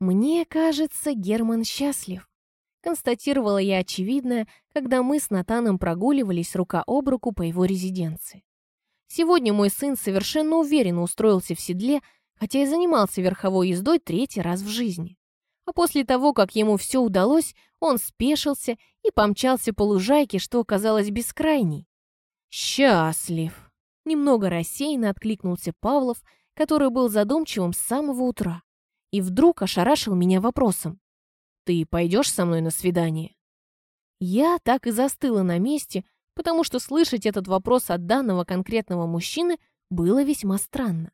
Мне кажется, Герман счастлив. Констатировала я очевидное, когда мы с Натаном прогуливались рука об руку по его резиденции. Сегодня мой сын совершенно уверенно устроился в седле, хотя и занимался верховой ездой третий раз в жизни. А после того, как ему все удалось, он спешился и помчался по лужайке, что оказалось бескрайней. «Счастлив!» Немного рассеянно откликнулся Павлов, который был задумчивым с самого утра, и вдруг ошарашил меня вопросом. «Ты пойдешь со мной на свидание?» Я так и застыла на месте, потому что слышать этот вопрос от данного конкретного мужчины было весьма странно.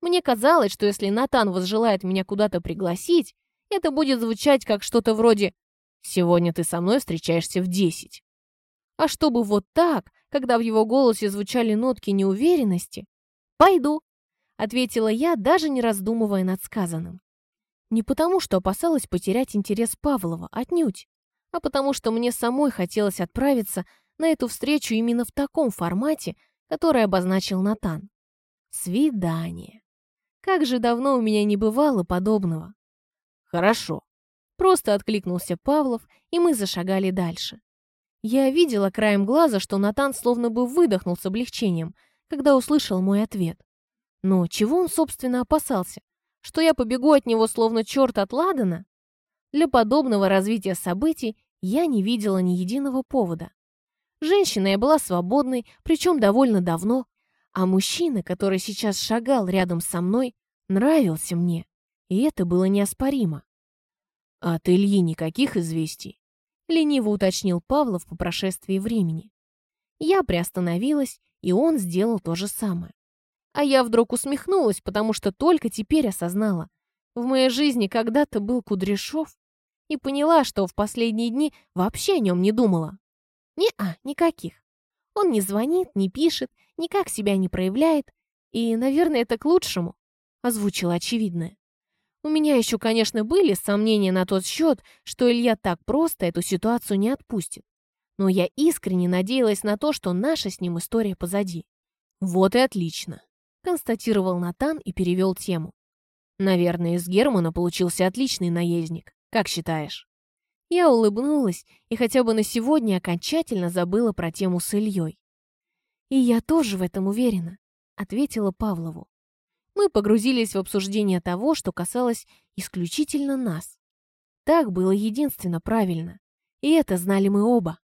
Мне казалось, что если Натан возжелает меня куда-то пригласить, это будет звучать как что-то вроде «Сегодня ты со мной встречаешься в десять». А чтобы вот так, когда в его голосе звучали нотки неуверенности, «Пойду», — ответила я, даже не раздумывая над сказанным. Не потому, что опасалась потерять интерес Павлова, отнюдь, а потому что мне самой хотелось отправиться на эту встречу именно в таком формате, который обозначил Натан. Свидание. Как же давно у меня не бывало подобного. Хорошо. Просто откликнулся Павлов, и мы зашагали дальше. Я видела краем глаза, что Натан словно бы выдохнул с облегчением, когда услышал мой ответ. Но чего он, собственно, опасался? Что я побегу от него словно черт от Ладана? Для подобного развития событий я не видела ни единого повода. Женщина я была свободной, причем довольно давно, а мужчина, который сейчас шагал рядом со мной, нравился мне, и это было неоспоримо. «От Ильи никаких известий?» — лениво уточнил Павлов по прошествии времени. Я приостановилась, и он сделал то же самое. А я вдруг усмехнулась, потому что только теперь осознала. В моей жизни когда-то был Кудряшов, и поняла, что в последние дни вообще о нем не думала. Не-а, никаких. Он не звонит, не пишет, никак себя не проявляет. И, наверное, это к лучшему, озвучила очевидное. У меня еще, конечно, были сомнения на тот счет, что Илья так просто эту ситуацию не отпустит. Но я искренне надеялась на то, что наша с ним история позади. «Вот и отлично», — констатировал Натан и перевел тему. «Наверное, из Германа получился отличный наездник. Как считаешь?» Я улыбнулась и хотя бы на сегодня окончательно забыла про тему с Ильей. «И я тоже в этом уверена», — ответила Павлову. Мы погрузились в обсуждение того, что касалось исключительно нас. Так было единственно правильно, и это знали мы оба.